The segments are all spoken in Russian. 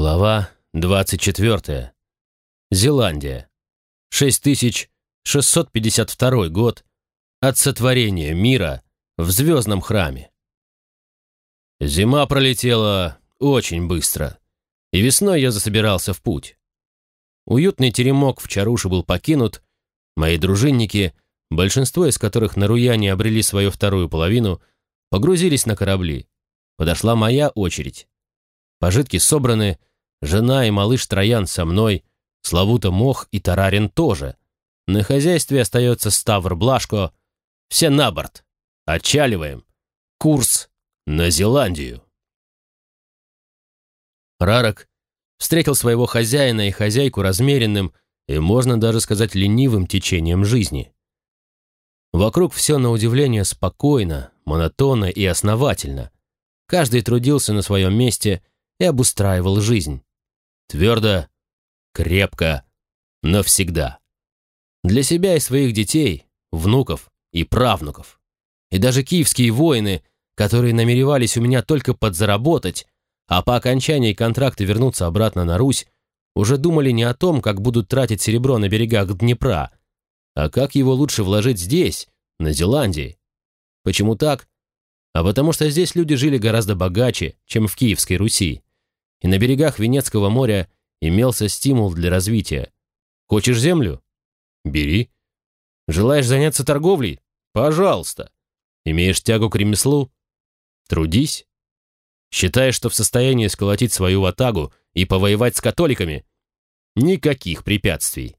Глава 24. Зеландия. 6652 год от сотворения мира в звездном храме. Зима пролетела очень быстро, и весной я засобирался в путь. Уютный теремок в Чаруше был покинут, мои дружинники, большинство из которых на Руяне обрели свою вторую половину, погрузились на корабли. Подошла моя очередь. Пожитки собраны, жена и малыш Троян со мной, Славута Мох и Тарарин тоже. На хозяйстве остается Ставр Блашко. Все на борт. Отчаливаем. Курс на Зеландию. Рарок встретил своего хозяина и хозяйку размеренным и, можно даже сказать, ленивым течением жизни. Вокруг все на удивление спокойно, монотонно и основательно. Каждый трудился на своем месте и обустраивал жизнь. Твердо, крепко, навсегда. Для себя и своих детей, внуков и правнуков. И даже киевские воины, которые намеревались у меня только подзаработать, а по окончании контракта вернуться обратно на Русь, уже думали не о том, как будут тратить серебро на берегах Днепра, а как его лучше вложить здесь, на Зеландии. Почему так? А потому что здесь люди жили гораздо богаче, чем в Киевской Руси и на берегах Венецкого моря имелся стимул для развития. Хочешь землю? Бери. Желаешь заняться торговлей? Пожалуйста. Имеешь тягу к ремеслу? Трудись. Считаешь, что в состоянии сколотить свою ватагу и повоевать с католиками? Никаких препятствий.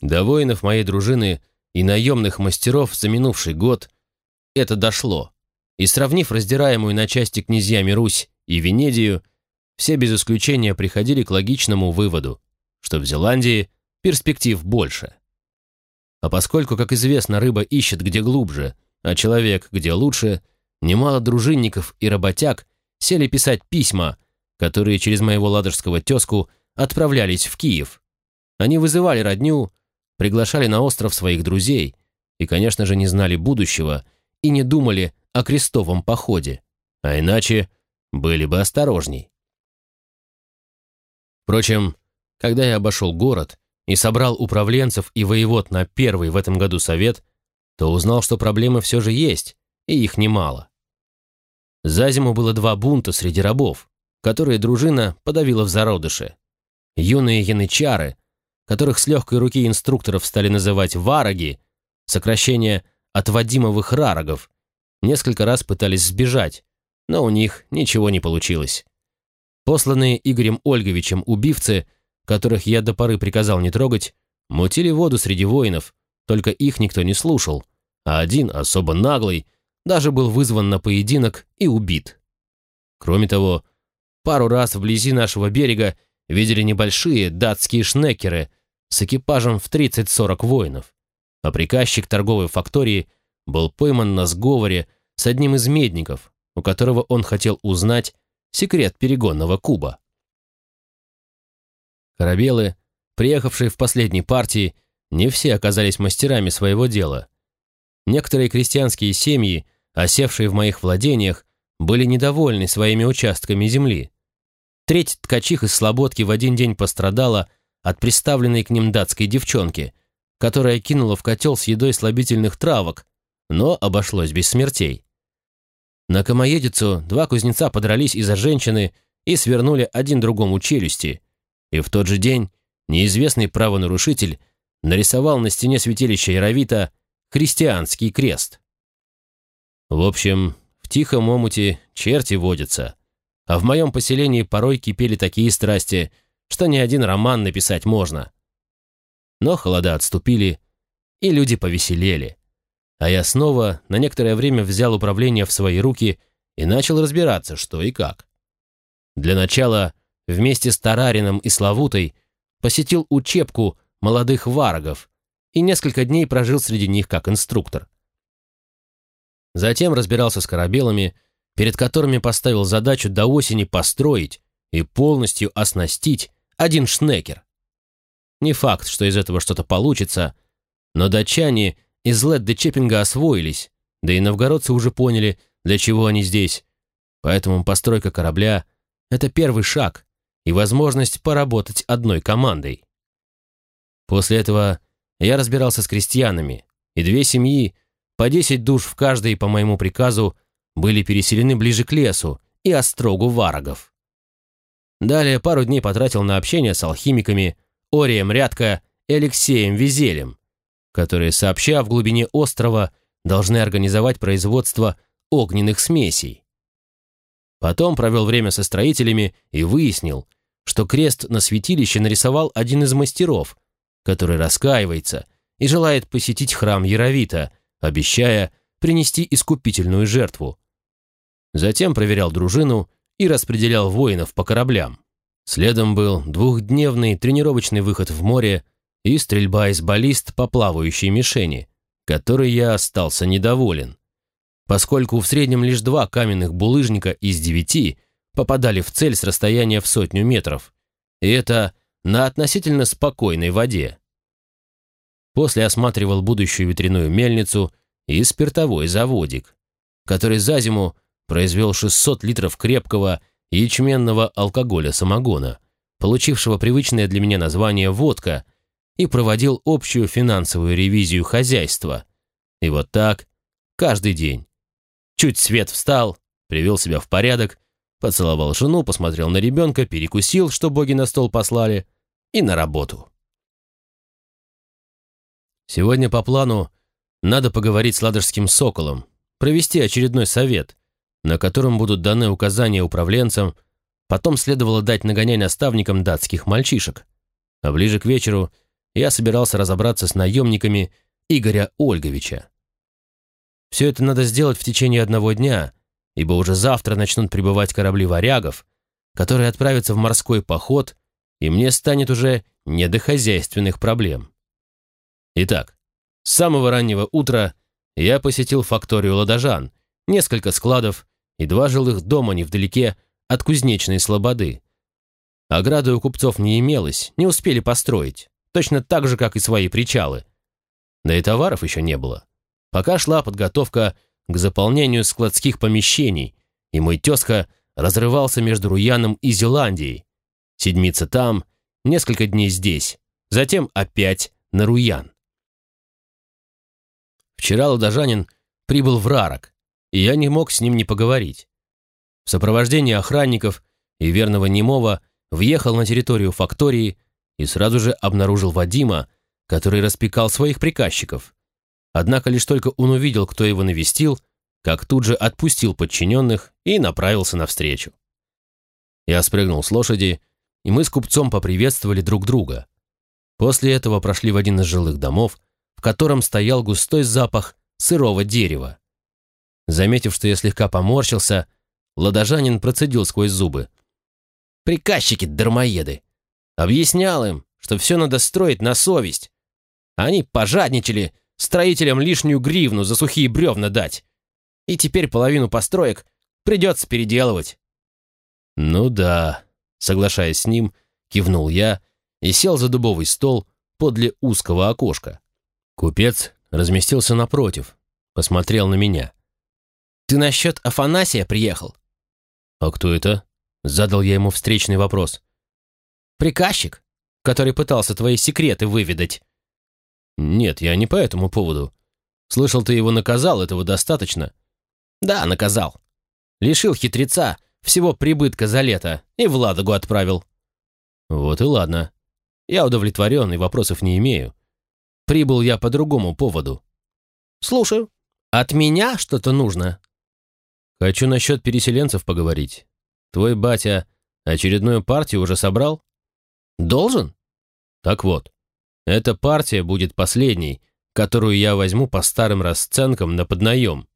До воинов моей дружины и наемных мастеров за минувший год это дошло. И сравнив раздираемую на части князьями Русь и Венедию, все без исключения приходили к логичному выводу, что в Зеландии перспектив больше. А поскольку, как известно, рыба ищет где глубже, а человек где лучше, немало дружинников и работяг сели писать письма, которые через моего ладожского тезку отправлялись в Киев. Они вызывали родню, приглашали на остров своих друзей и, конечно же, не знали будущего и не думали о крестовом походе, а иначе были бы осторожней. Впрочем, когда я обошел город и собрал управленцев и воевод на первый в этом году совет, то узнал, что проблемы все же есть, и их немало. За зиму было два бунта среди рабов, которые дружина подавила в зародыше. Юные янычары, которых с легкой руки инструкторов стали называть вараги, сокращение от Вадимовых рарогов, несколько раз пытались сбежать, но у них ничего не получилось. Посланные Игорем Ольговичем убивцы, которых я до поры приказал не трогать, мутили воду среди воинов, только их никто не слушал, а один, особо наглый, даже был вызван на поединок и убит. Кроме того, пару раз вблизи нашего берега видели небольшие датские шнекеры с экипажем в 30-40 воинов, а приказчик торговой фактории был пойман на сговоре с одним из медников, у которого он хотел узнать, секрет перегонного куба. Корабелы, приехавшие в последней партии, не все оказались мастерами своего дела. Некоторые крестьянские семьи, осевшие в моих владениях, были недовольны своими участками земли. Треть ткачих из Слободки в один день пострадала от приставленной к ним датской девчонки, которая кинула в котел с едой слабительных травок, но обошлось без смертей. На Камоедицу два кузнеца подрались из-за женщины и свернули один другому челюсти. И в тот же день неизвестный правонарушитель нарисовал на стене святилища Яровита христианский крест. В общем, в тихом омуте черти водятся, а в моем поселении порой кипели такие страсти, что ни один роман написать можно. Но холода отступили, и люди повеселели а я снова на некоторое время взял управление в свои руки и начал разбираться, что и как. Для начала вместе с Тарарином и Славутой посетил учебку молодых варагов и несколько дней прожил среди них как инструктор. Затем разбирался с корабелами, перед которыми поставил задачу до осени построить и полностью оснастить один шнекер. Не факт, что из этого что-то получится, но датчане из Ледда Чеппинга освоились, да и новгородцы уже поняли, для чего они здесь. Поэтому постройка корабля — это первый шаг, и возможность поработать одной командой. После этого я разбирался с крестьянами, и две семьи, по 10 душ в каждой по моему приказу, были переселены ближе к лесу и острогу варагов. Далее пару дней потратил на общение с алхимиками Орием Рядко и Алексеем Визелем, которые, сообща в глубине острова, должны организовать производство огненных смесей. Потом провел время со строителями и выяснил, что крест на святилище нарисовал один из мастеров, который раскаивается и желает посетить храм Яровита, обещая принести искупительную жертву. Затем проверял дружину и распределял воинов по кораблям. Следом был двухдневный тренировочный выход в море и стрельба из баллист по плавающей мишени, которой я остался недоволен, поскольку в среднем лишь два каменных булыжника из девяти попадали в цель с расстояния в сотню метров, и это на относительно спокойной воде. После осматривал будущую ветряную мельницу и спиртовой заводик, который за зиму произвел 600 литров крепкого ячменного алкоголя-самогона, получившего привычное для меня название «водка», и проводил общую финансовую ревизию хозяйства. И вот так, каждый день. Чуть свет встал, привел себя в порядок, поцеловал жену, посмотрел на ребенка, перекусил, что боги на стол послали, и на работу. Сегодня по плану надо поговорить с ладожским соколом, провести очередной совет, на котором будут даны указания управленцам, потом следовало дать нагоняй наставникам датских мальчишек. А ближе к вечеру я собирался разобраться с наемниками Игоря Ольговича. Все это надо сделать в течение одного дня, ибо уже завтра начнут прибывать корабли варягов, которые отправятся в морской поход, и мне станет уже не до хозяйственных проблем. Итак, с самого раннего утра я посетил факторию ладожан, несколько складов и два жилых дома невдалеке от кузнечной слободы. Ограды у купцов не имелось, не успели построить, точно так же, как и свои причалы. Да и товаров еще не было. Пока шла подготовка к заполнению складских помещений, и мой тезка разрывался между Руяном и Зеландией. Седмица там, несколько дней здесь, затем опять на Руян. Вчера ладожанин прибыл в Рарок, и я не мог с ним не поговорить. В сопровождении охранников и верного немого въехал на территорию фактории и сразу же обнаружил Вадима, который распекал своих приказчиков. Однако лишь только он увидел, кто его навестил, как тут же отпустил подчиненных и направился навстречу. Я спрыгнул с лошади, и мы с купцом поприветствовали друг друга. После этого прошли в один из жилых домов, в котором стоял густой запах сырого дерева. Заметив, что я слегка поморщился, ладожанин процедил сквозь зубы. «Приказчики-дармоеды! Объяснял им, что все надо строить на совесть. Они пожадничали строителям лишнюю гривну за сухие бревна дать. И теперь половину построек придется переделывать». «Ну да», — соглашаясь с ним, кивнул я и сел за дубовый стол подле узкого окошка. Купец разместился напротив, посмотрел на меня. «Ты насчет Афанасия приехал?» «А кто это?» — задал я ему встречный вопрос. «Приказчик, который пытался твои секреты выведать». «Нет, я не по этому поводу. Слышал, ты его наказал, этого достаточно?» «Да, наказал. Лишил хитреца всего прибытка за лето и в Ладогу отправил». «Вот и ладно. Я удовлетворен и вопросов не имею. Прибыл я по другому поводу». «Слушаю. От меня что-то нужно?» «Хочу насчет переселенцев поговорить. Твой батя очередную партию уже собрал?» «Должен?» «Так вот, эта партия будет последней, которую я возьму по старым расценкам на поднаем».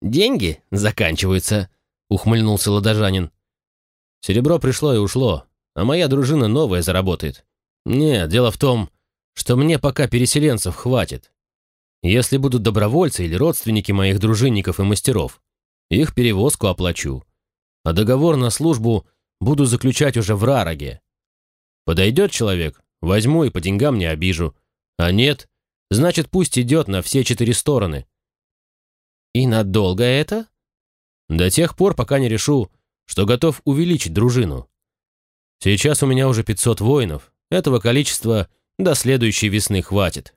«Деньги заканчиваются», — ухмыльнулся ладожанин. «Серебро пришло и ушло, а моя дружина новая заработает. Нет, дело в том, что мне пока переселенцев хватит. Если будут добровольцы или родственники моих дружинников и мастеров, их перевозку оплачу. А договор на службу буду заключать уже в Рароге. Подойдет человек, возьму и по деньгам не обижу. А нет, значит, пусть идет на все четыре стороны. И надолго это? До тех пор, пока не решу, что готов увеличить дружину. Сейчас у меня уже 500 воинов. Этого количества до следующей весны хватит.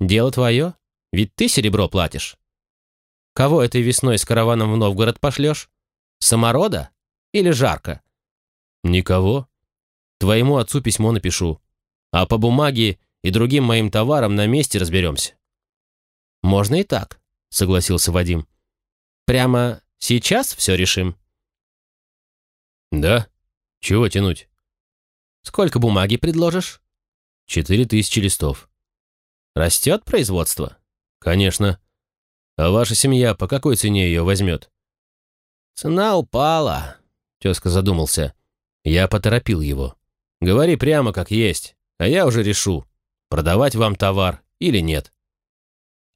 Дело твое, ведь ты серебро платишь. Кого этой весной с караваном в Новгород пошлешь? Саморода или жарко? Никого. Твоему отцу письмо напишу. А по бумаге и другим моим товарам на месте разберемся. Можно и так, согласился Вадим. Прямо сейчас все решим? Да. Чего тянуть? Сколько бумаги предложишь? Четыре тысячи листов. Растет производство? Конечно. А ваша семья по какой цене ее возьмет? Цена упала, тезка задумался. Я поторопил его. Говори прямо как есть, а я уже решу, продавать вам товар или нет.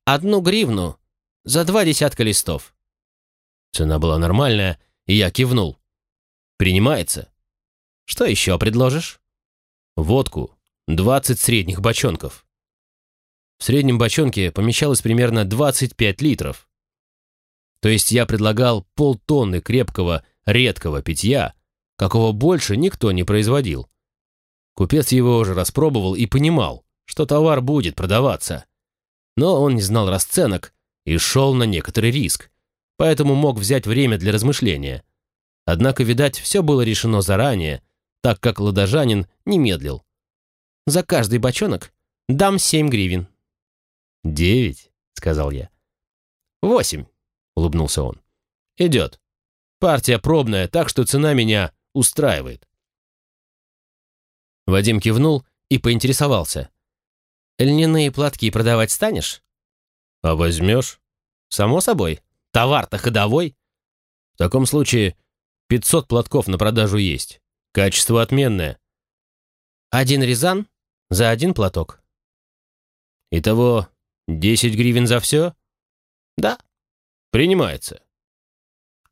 Одну гривну за два десятка листов. Цена была нормальная, и я кивнул. Принимается. Что еще предложишь? Водку. Двадцать средних бочонков. В среднем бочонке помещалось примерно 25 литров. То есть я предлагал полтонны крепкого, редкого питья, какого больше никто не производил. Купец его уже распробовал и понимал, что товар будет продаваться. Но он не знал расценок и шел на некоторый риск, поэтому мог взять время для размышления. Однако, видать, все было решено заранее, так как ладожанин не медлил. «За каждый бочонок дам семь гривен». «Девять», — сказал я. «Восемь», — улыбнулся он. «Идет. Партия пробная, так что цена меня устраивает». Вадим кивнул и поинтересовался. «Льняные платки продавать станешь?» «А возьмешь?» «Само собой. Товар-то ходовой». «В таком случае 500 платков на продажу есть. Качество отменное». «Один резан за один платок». «Итого 10 гривен за все?» «Да». «Принимается».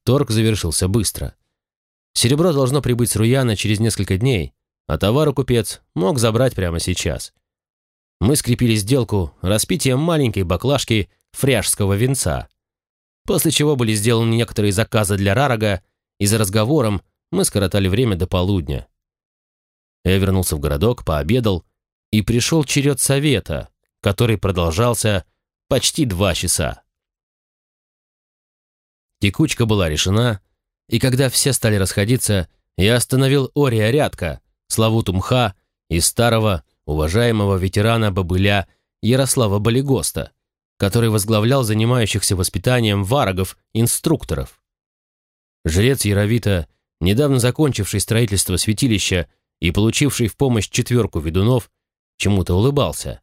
Торг завершился быстро. Серебро должно прибыть с Руяна через несколько дней, а товару купец мог забрать прямо сейчас. Мы скрепили сделку распитием маленькой баклажки фряжского винца, после чего были сделаны некоторые заказы для Рарага, и за разговором мы скоротали время до полудня. Я вернулся в городок, пообедал, и пришел черед совета, который продолжался почти два часа. Текучка была решена, и когда все стали расходиться, я остановил Ория Рядка, Славуту Мха и старого, уважаемого ветерана бобыля Ярослава Болигоста, который возглавлял занимающихся воспитанием варагов-инструкторов. Жрец Яровита, недавно закончивший строительство святилища и получивший в помощь четверку ведунов, чему-то улыбался,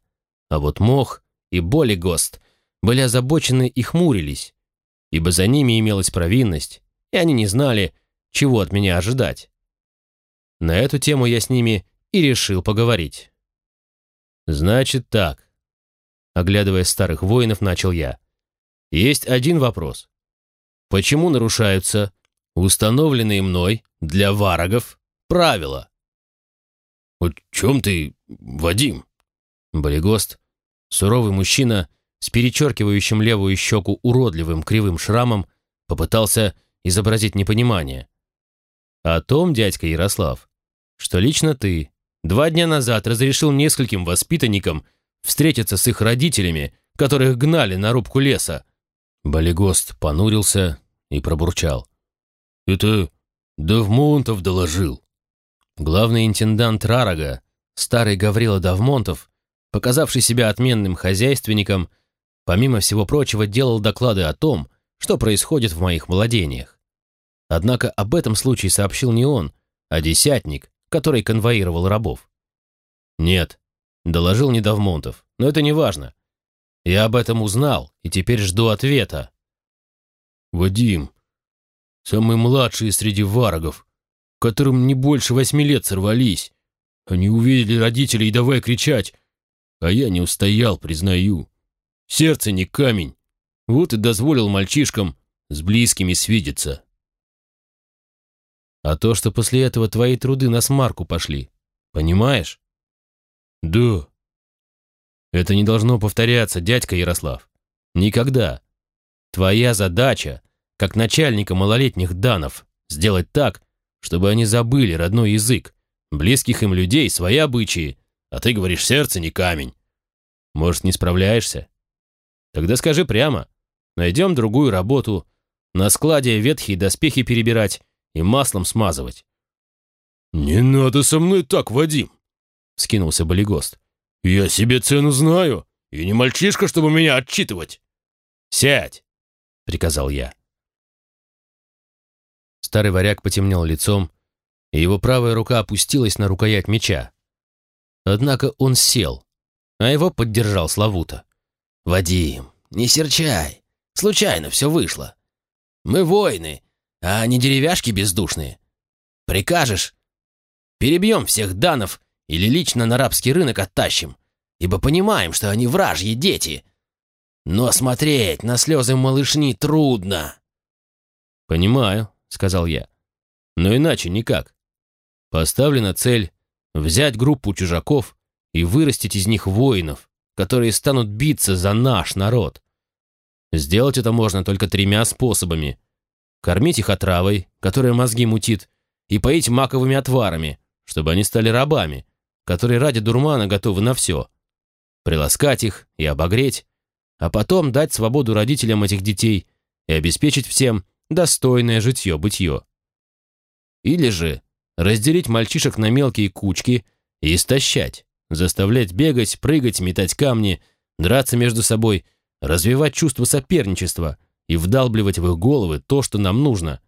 а вот Мох и Болигост были озабочены и хмурились, ибо за ними имелась провинность, и они не знали, чего от меня ожидать. На эту тему я с ними и решил поговорить. «Значит так», — оглядывая старых воинов, начал я. «Есть один вопрос. Почему нарушаются установленные мной для варагов правила?» «О чем ты, Вадим?» Болигост, суровый мужчина с перечеркивающим левую щеку уродливым кривым шрамом, попытался изобразить непонимание. «О том, дядька Ярослав, что лично ты два дня назад разрешил нескольким воспитанникам встретиться с их родителями, которых гнали на рубку леса. Болигост понурился и пробурчал. «Это Давмонтов доложил». Главный интендант Рарага, старый Гаврила Давмонтов, показавший себя отменным хозяйственником, помимо всего прочего делал доклады о том, что происходит в моих владениях. Однако об этом случае сообщил не он, а десятник, который конвоировал рабов. «Нет», — доложил Недовмонтов, — «но это не важно. Я об этом узнал и теперь жду ответа». «Вадим, самый младший среди варагов, которым не больше восьми лет сорвались. Они увидели родителей давай кричать, а я не устоял, признаю. Сердце не камень, вот и дозволил мальчишкам с близкими свидеться» а то, что после этого твои труды на смарку пошли. Понимаешь? Да. Это не должно повторяться, дядька Ярослав. Никогда. Твоя задача, как начальника малолетних данов, сделать так, чтобы они забыли родной язык, близких им людей, свои обычаи, а ты говоришь, сердце не камень. Может, не справляешься? Тогда скажи прямо. Найдем другую работу, на складе ветхие доспехи перебирать и маслом смазывать. «Не надо со мной так, Вадим!» — скинулся Болигост. «Я себе цену знаю, и не мальчишка, чтобы меня отчитывать!» «Сядь!» — приказал я. Старый варяг потемнел лицом, и его правая рука опустилась на рукоять меча. Однако он сел, а его поддержал Славута. «Вадим, не серчай. Случайно все вышло. Мы воины, а не деревяшки бездушные. Прикажешь? Перебьем всех данов или лично на рабский рынок оттащим, ибо понимаем, что они вражьи дети. Но смотреть на слезы малышни трудно». «Понимаю», — сказал я. «Но иначе никак. Поставлена цель взять группу чужаков и вырастить из них воинов, которые станут биться за наш народ. Сделать это можно только тремя способами. Кормить их отравой, которая мозги мутит, и поить маковыми отварами, чтобы они стали рабами, которые ради дурмана готовы на все. Приласкать их и обогреть, а потом дать свободу родителям этих детей и обеспечить всем достойное житье-бытье. Или же разделить мальчишек на мелкие кучки и истощать, заставлять бегать, прыгать, метать камни, драться между собой, развивать чувство соперничества и вдалбливать в их головы то, что нам нужно.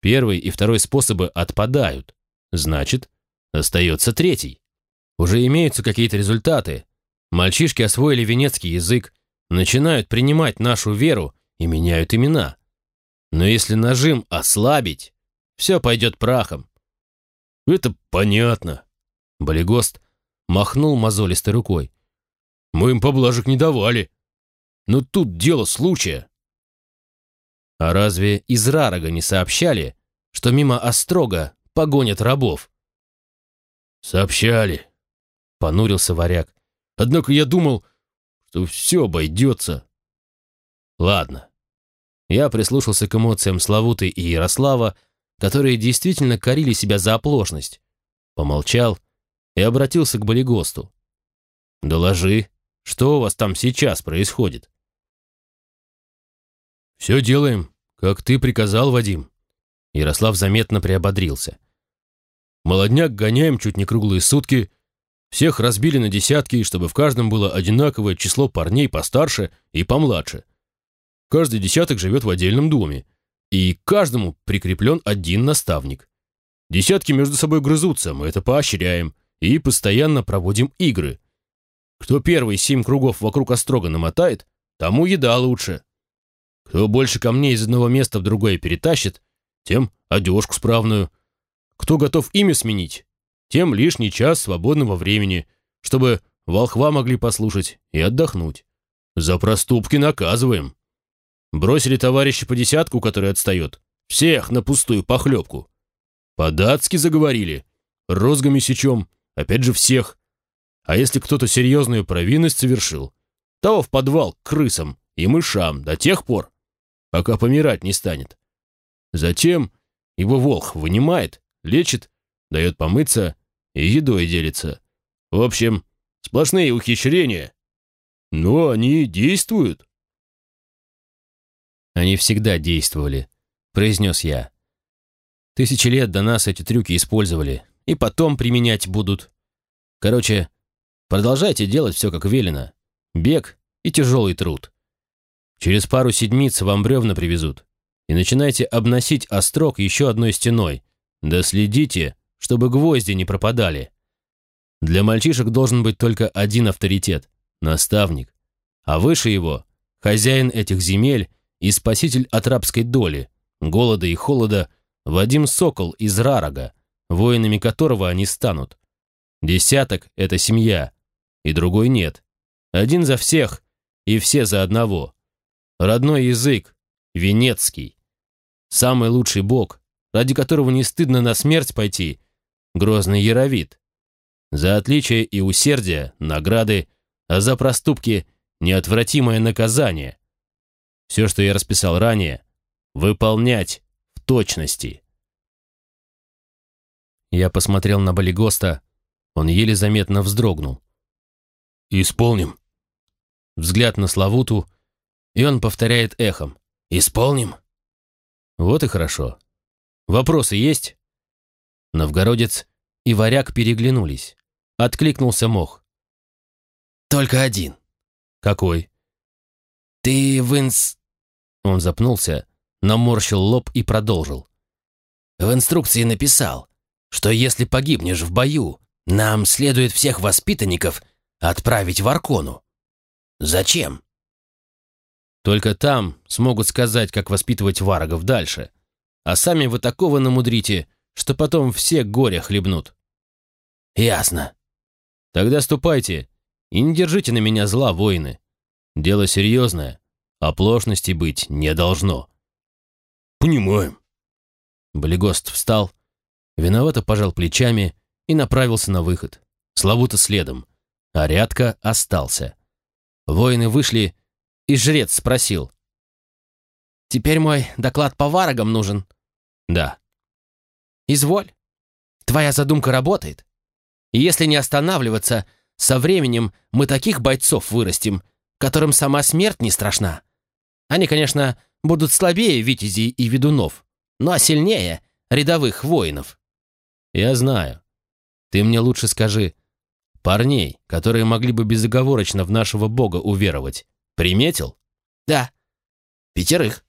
Первый и второй способы отпадают. Значит, остается третий. Уже имеются какие-то результаты. Мальчишки освоили венецкий язык, начинают принимать нашу веру и меняют имена. Но если нажим ослабить, все пойдет прахом. Это понятно. Болигост махнул мозолистой рукой. Мы им поблажек не давали. Но тут дело случая. А разве из Рарага не сообщали, что мимо Острога погонят рабов? Сообщали, понурился варяг. Однако я думал, что все обойдется. Ладно. Я прислушался к эмоциям Славуты и Ярослава, которые действительно корили себя за оплошность. Помолчал и обратился к Болигосту. «Доложи, что у вас там сейчас происходит?» «Все делаем, как ты приказал, Вадим». Ярослав заметно приободрился. «Молодняк гоняем чуть не круглые сутки. Всех разбили на десятки, чтобы в каждом было одинаковое число парней постарше и помладше. Каждый десяток живет в отдельном доме, и к каждому прикреплен один наставник. Десятки между собой грызутся, мы это поощряем, и постоянно проводим игры. Кто первый семь кругов вокруг острога намотает, тому еда лучше. Кто больше камней из одного места в другое перетащит, тем одежку справную. Кто готов имя сменить, тем лишний час свободного времени, чтобы волхва могли послушать и отдохнуть. За проступки наказываем. Бросили товарища по десятку, который отстает. Всех на пустую похлебку. По-датски заговорили. Розгами сечем. Опять же всех. А если кто-то серьезную провинность совершил, того в подвал к крысам и мышам до тех пор, пока помирать не станет. Затем его волх вынимает, лечит, дает помыться и едой делится. В общем, сплошные ухищрения. Но они действуют. Они всегда действовали, произнес я. Тысячи лет до нас эти трюки использовали, и потом применять будут. Короче, продолжайте делать все как велено. Бег и тяжелый труд. Через пару седмиц вам бревна привезут. И начинайте обносить острог еще одной стеной. Да следите, чтобы гвозди не пропадали. Для мальчишек должен быть только один авторитет – наставник. А выше его – хозяин этих земель и спаситель от рабской доли, голода и холода Вадим Сокол из Рарага, воинами которого они станут. Десяток – это семья, и другой нет. Один за всех, и все за одного. Родной язык – венецкий. Самый лучший бог, ради которого не стыдно на смерть пойти – грозный яровит. За отличие и усердие – награды, а за проступки – неотвратимое наказание. Все, что я расписал ранее, выполнять в точности. Я посмотрел на Болигоста, он еле заметно вздрогнул. «Исполним». Взгляд на Славуту, и он повторяет эхом. «Исполним». Вот и хорошо. Вопросы есть? Новгородец и варяг переглянулись. Откликнулся мох. «Только один». «Какой?» «Ты в инс...» Он запнулся, наморщил лоб и продолжил. «В инструкции написал, что если погибнешь в бою, нам следует всех воспитанников отправить в Аркону. Зачем?» «Только там смогут сказать, как воспитывать варагов дальше, а сами вы такого намудрите, что потом все горе хлебнут». «Ясно». «Тогда ступайте и не держите на меня зла, воины. Дело серьезное, оплошности быть не должно». «Понимаем». Болигост встал, виновато пожал плечами и направился на выход. Славута следом, а Рядка остался. Воины вышли, и жрец спросил. «Теперь мой доклад по варагам нужен?» «Да». «Изволь. Твоя задумка работает. И если не останавливаться, со временем мы таких бойцов вырастим, которым сама смерть не страшна. Они, конечно, будут слабее витязей и ведунов, но сильнее рядовых воинов». «Я знаю. Ты мне лучше скажи, парней, которые могли бы безоговорочно в нашего бога уверовать, приметил?» «Да. Пятерых».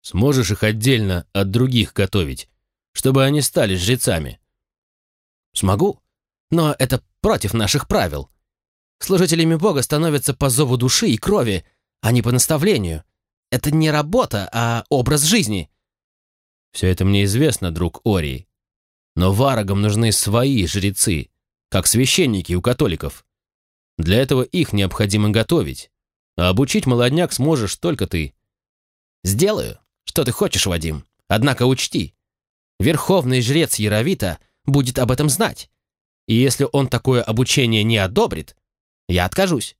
«Сможешь их отдельно от других готовить, чтобы они стали жрецами?» «Смогу, но это против наших правил. Служителями Бога становятся по зову души и крови, а не по наставлению. Это не работа, а образ жизни». «Все это мне известно, друг Орий. Но варагам нужны свои жрецы, как священники у католиков. Для этого их необходимо готовить, а обучить молодняк сможешь только ты». «Сделаю, что ты хочешь, Вадим. Однако учти, верховный жрец Яровита будет об этом знать. И если он такое обучение не одобрит, я откажусь».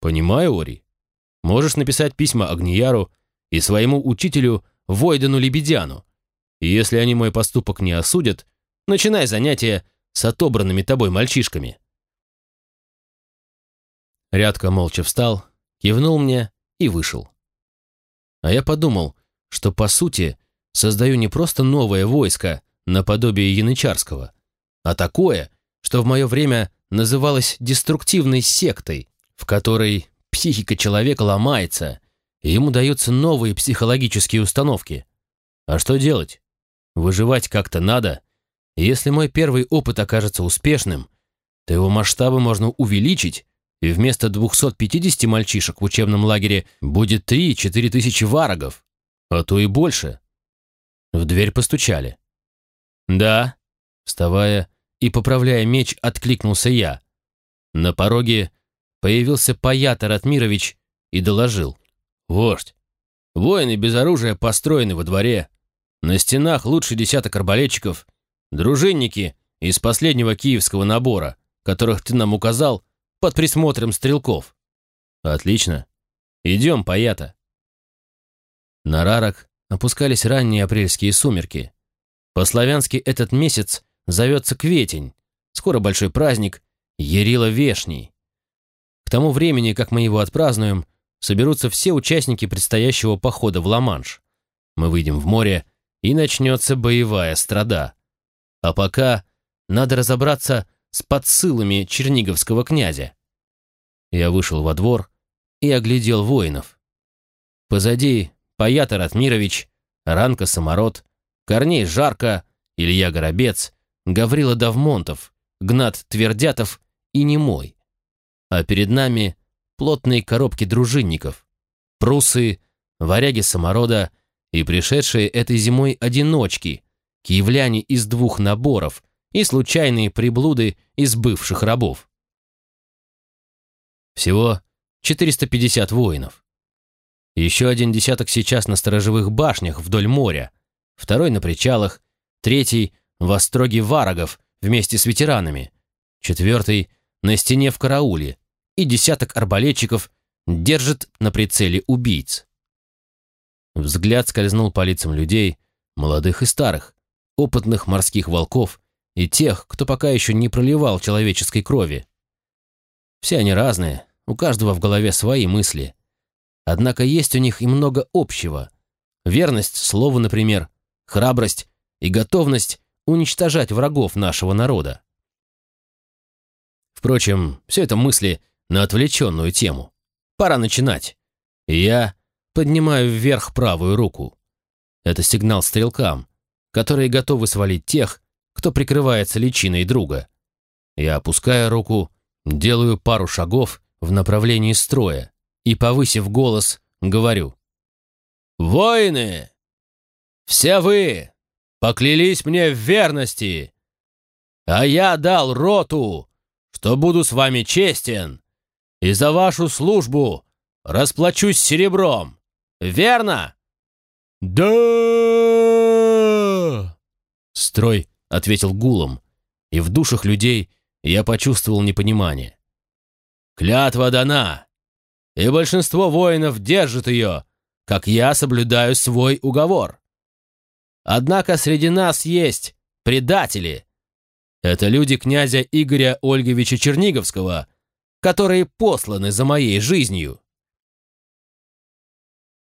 «Понимаю, Ори. Можешь написать письма Агнияру и своему учителю Войдену Лебедяну. И если они мой поступок не осудят, начинай занятия с отобранными тобой мальчишками». Рядко молча встал, кивнул мне и вышел. А я подумал, что, по сути, создаю не просто новое войско, наподобие янычарского, а такое, что в мое время называлось деструктивной сектой, в которой психика человека ломается, и ему даются новые психологические установки. А что делать? Выживать как-то надо. И если мой первый опыт окажется успешным, то его масштабы можно увеличить, и вместо 250 мальчишек в учебном лагере будет 3-4 тысячи варагов, а то и больше. В дверь постучали. «Да», вставая и поправляя меч, откликнулся я. На пороге появился Паята Ратмирович и доложил. «Вождь, воины без оружия построены во дворе. На стенах лучше десяток арбалетчиков, дружинники из последнего киевского набора, которых ты нам указал, под присмотром стрелков». «Отлично. Идем, Паята». На Рарок опускались ранние апрельские сумерки. По-славянски этот месяц зовется Кветень. Скоро большой праздник Ярила Вешний. К тому времени, как мы его отпразднуем, соберутся все участники предстоящего похода в Ла-Манш. Мы выйдем в море, и начнется боевая страда. А пока надо разобраться с подсылами черниговского князя. Я вышел во двор и оглядел воинов. Позади Паята Ратмирович, Ранка Самород, Корней Жарко, Илья Горобец, Гаврила Давмонтов, Гнат Твердятов и Немой. А перед нами плотные коробки дружинников, прусы, варяги саморода и пришедшие этой зимой одиночки, киевляне из двух наборов и случайные приблуды из бывших рабов. Всего 450 воинов. Еще один десяток сейчас на сторожевых башнях вдоль моря, второй на причалах, третий в остроге варагов вместе с ветеранами, четвертый на стене в карауле, и десяток арбалетчиков держит на прицеле убийц. Взгляд скользнул по лицам людей, молодых и старых, опытных морских волков и тех, кто пока еще не проливал человеческой крови. Все они разные, у каждого в голове свои мысли. Однако есть у них и много общего. Верность слову, например, храбрость и готовность уничтожать врагов нашего народа. Впрочем, все это мысли на отвлеченную тему. Пора начинать. Я поднимаю вверх правую руку. Это сигнал стрелкам, которые готовы свалить тех, кто прикрывается личиной друга. Я опускаю руку, делаю пару шагов в направлении строя и, повысив голос, говорю. «Воины! Все вы поклялись мне в верности, а я дал роту, что буду с вами честен, и за вашу службу расплачусь серебром. Верно?» «Да!» Строй ответил гулом, и в душах людей я почувствовал непонимание. «Клятва дана, и большинство воинов держит ее, как я соблюдаю свой уговор. Однако среди нас есть предатели. Это люди князя Игоря Ольговича Черниговского, которые посланы за моей жизнью.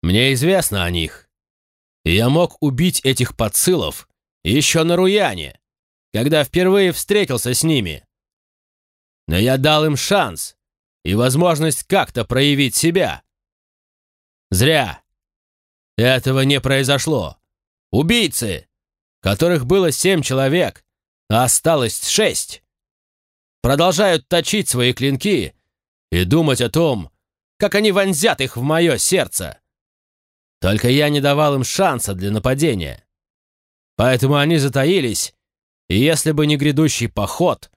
Мне известно о них, я мог убить этих подсылов еще на Руяне, когда впервые встретился с ними. Но я дал им шанс и возможность как-то проявить себя. Зря. Этого не произошло. Убийцы, которых было семь человек, а осталось шесть, продолжают точить свои клинки и думать о том, как они вонзят их в мое сердце. Только я не давал им шанса для нападения. Поэтому они затаились, и если бы не грядущий поход,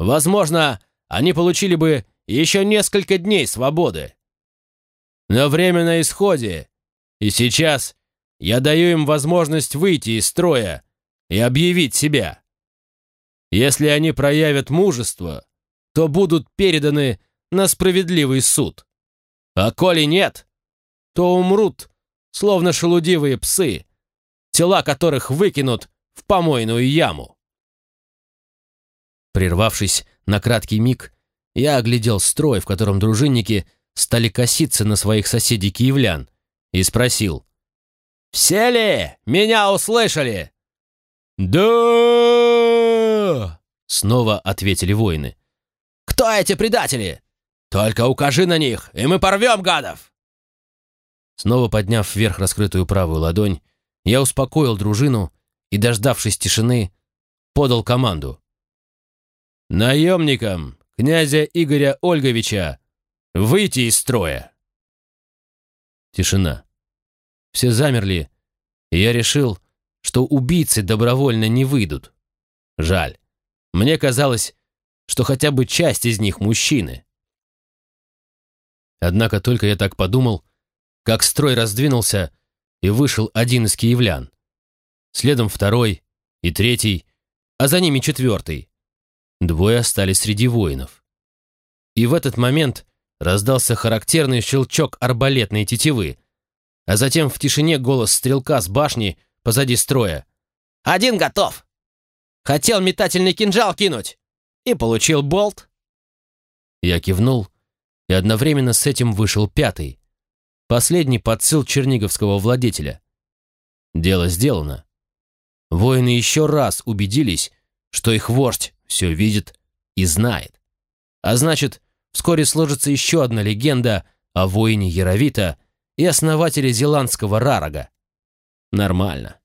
возможно, они получили бы еще несколько дней свободы. Но время на исходе, и сейчас я даю им возможность выйти из строя и объявить себя. Если они проявят мужество, то будут переданы на справедливый суд. А коли нет, то умрут словно шелудивые псы, тела которых выкинут в помойную яму. Прервавшись на краткий миг, я оглядел строй, в котором дружинники стали коситься на своих соседей-киевлян, и спросил. «Все ли меня услышали?» «Да!» — снова ответили воины. «Кто эти предатели? Только укажи на них, и мы порвем гадов!» Снова подняв вверх раскрытую правую ладонь, я успокоил дружину и, дождавшись тишины, подал команду. «Наемникам князя Игоря Ольговича выйти из строя!» Тишина. Все замерли, и я решил, что убийцы добровольно не выйдут. Жаль. Мне казалось, что хотя бы часть из них мужчины. Однако только я так подумал, как строй раздвинулся, и вышел один из киевлян. Следом второй и третий, а за ними четвертый. Двое остались среди воинов. И в этот момент раздался характерный щелчок арбалетной тетивы, а затем в тишине голос стрелка с башни позади строя. «Один готов! Хотел метательный кинжал кинуть и получил болт!» Я кивнул, и одновременно с этим вышел пятый, Последний подсыл черниговского владетеля. Дело сделано. Воины еще раз убедились, что их вождь все видит и знает. А значит, вскоре сложится еще одна легенда о воине Яровита и основателе зеландского Рарага. Нормально.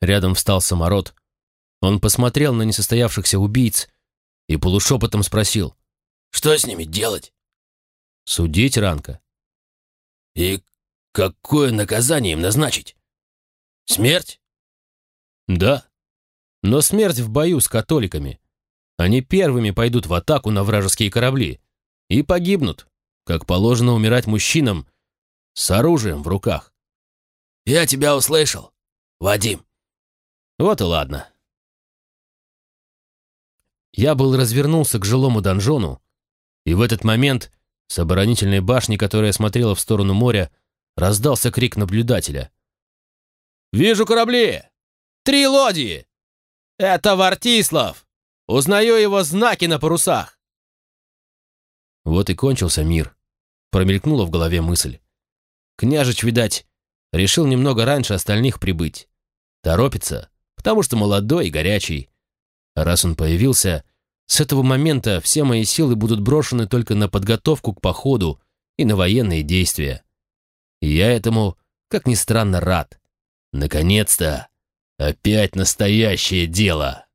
Рядом встал самород. Он посмотрел на несостоявшихся убийц и полушепотом спросил. «Что с ними делать?» Судить Ранка. И какое наказание им назначить? Смерть? Да. Но смерть в бою с католиками. Они первыми пойдут в атаку на вражеские корабли и погибнут, как положено умирать мужчинам с оружием в руках. Я тебя услышал, Вадим. Вот и ладно. Я был развернулся к жилому донжону, и в этот момент с оборонительной башни, которая смотрела в сторону моря, раздался крик наблюдателя. «Вижу корабли! Три лодии! Это Вартислав! Узнаю его знаки на парусах!» Вот и кончился мир. Промелькнула в голове мысль. Княжич, видать, решил немного раньше остальных прибыть. Торопится, потому что молодой и горячий. А раз он появился, с этого момента все мои силы будут брошены только на подготовку к походу и на военные действия. И я этому, как ни странно, рад. Наконец-то! Опять настоящее дело!